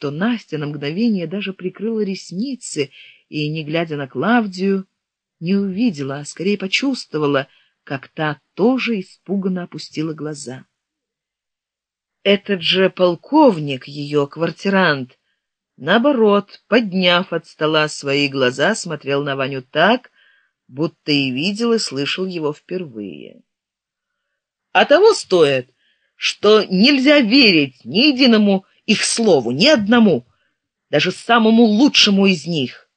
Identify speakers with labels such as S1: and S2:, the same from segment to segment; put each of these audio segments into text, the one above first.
S1: что Настя на мгновение даже прикрыла ресницы и, не глядя на Клавдию, не увидела, а скорее почувствовала, как та тоже испуганно опустила глаза. Этот же полковник, ее квартирант, наоборот, подняв от стола свои глаза, смотрел на Ваню так, будто и видел и слышал его впервые. А того стоит, что нельзя верить ни единому их слову, ни одному, даже самому лучшему из них.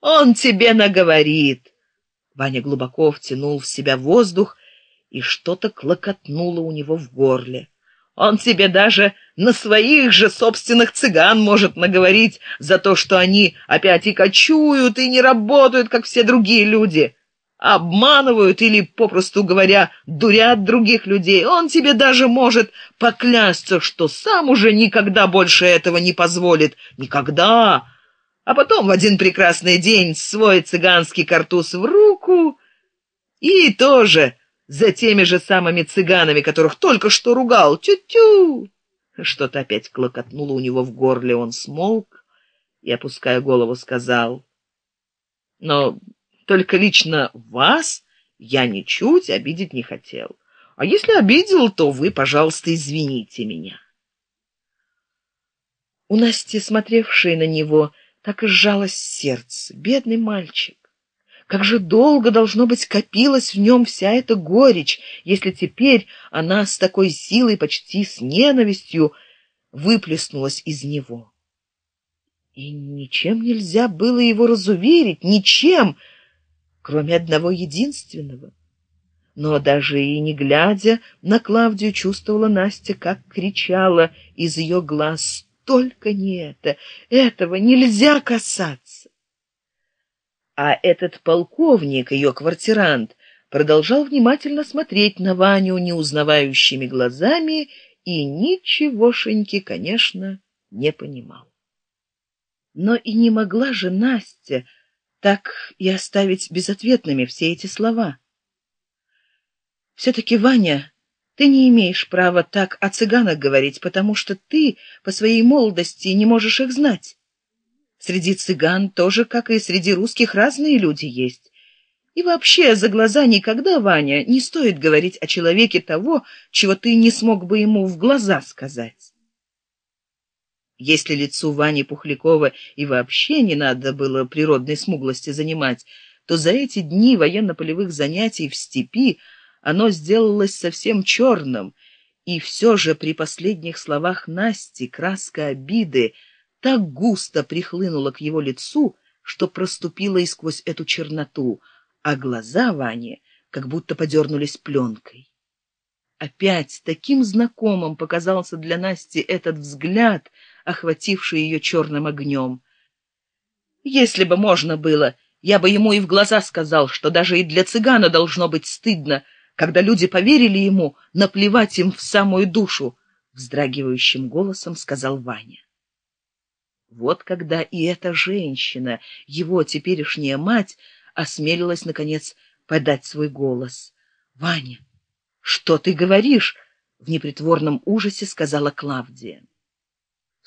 S1: Он тебе наговорит. Ваня глубоко втянул в себя воздух, и что-то клокотнуло у него в горле. Он тебе даже на своих же собственных цыган может наговорить за то, что они опять и кочуют, и не работают, как все другие люди обманывают или, попросту говоря, дурят других людей. Он тебе даже может поклясться, что сам уже никогда больше этого не позволит. Никогда. А потом в один прекрасный день свой цыганский картуз в руку и тоже за теми же самыми цыганами, которых только что ругал. Тю-тю! Что-то опять клокотнуло у него в горле. Он смолк и, опуская голову, сказал... Но только лично вас я ничуть обидеть не хотел. А если обидел, то вы, пожалуйста, извините меня. У Насти, смотревшей на него, так и сжалось сердце. Бедный мальчик. Как же долго, должно быть, копилась в нем вся эта горечь, если теперь она с такой силой, почти с ненавистью, выплеснулась из него. И ничем нельзя было его разуверить, ничем, кроме одного единственного. Но даже и не глядя на Клавдию, чувствовала Настя, как кричала из ее глаз «Только не это! Этого нельзя касаться!» А этот полковник, ее квартирант, продолжал внимательно смотреть на Ваню неузнавающими глазами и ничегошеньки, конечно, не понимал. Но и не могла же Настя так и оставить безответными все эти слова. Все-таки, Ваня, ты не имеешь права так о цыганах говорить, потому что ты по своей молодости не можешь их знать. Среди цыган тоже, как и среди русских, разные люди есть. И вообще, за глаза никогда, Ваня, не стоит говорить о человеке того, чего ты не смог бы ему в глаза сказать. Если лицу Вани Пухлякова и вообще не надо было природной смуглости занимать, то за эти дни военно-полевых занятий в степи оно сделалось совсем черным, и все же при последних словах Насти краска обиды так густо прихлынула к его лицу, что проступила и сквозь эту черноту, а глаза Вани как будто подернулись пленкой. Опять таким знакомым показался для Насти этот взгляд, охвативший ее черным огнем. Если бы можно было, я бы ему и в глаза сказал, что даже и для цыгана должно быть стыдно, когда люди поверили ему, наплевать им в самую душу, вздрагивающим голосом сказал Ваня. Вот когда и эта женщина, его теперешняя мать, осмелилась, наконец, подать свой голос. «Ваня, что ты говоришь в непритворном ужасе сказала клавдия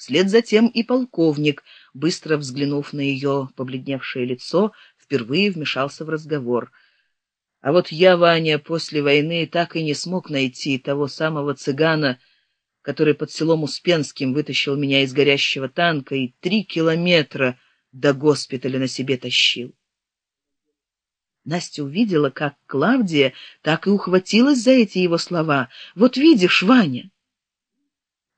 S1: вслед за тем и полковник быстро взглянув на ее побледневшее лицо впервые вмешался в разговор а вот я ваня после войны так и не смог найти того самого цыгана который под селом успенским вытащил меня из горящего танка и три километра до госпиталя на себе тащил Настя увидела, как Клавдия так и ухватилась за эти его слова. «Вот видишь, Ваня!»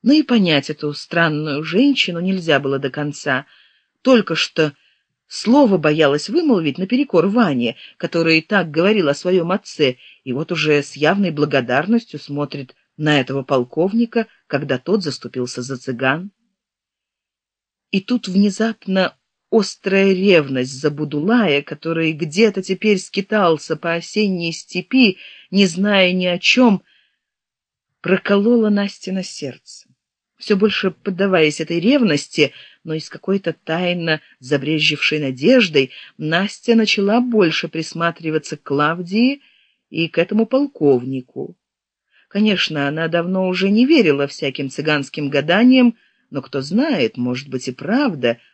S1: Но и понять эту странную женщину нельзя было до конца. Только что слово боялась вымолвить наперекор Ване, который и так говорил о своем отце, и вот уже с явной благодарностью смотрит на этого полковника, когда тот заступился за цыган. И тут внезапно острая ревность за Будулая, который где-то теперь скитался по осенней степи, не зная ни о чем, проколола Насте на сердце. Все больше поддаваясь этой ревности, но и с какой-то тайно забрежевшей надеждой, Настя начала больше присматриваться к Клавдии и к этому полковнику. Конечно, она давно уже не верила всяким цыганским гаданиям, но кто знает, может быть и правда,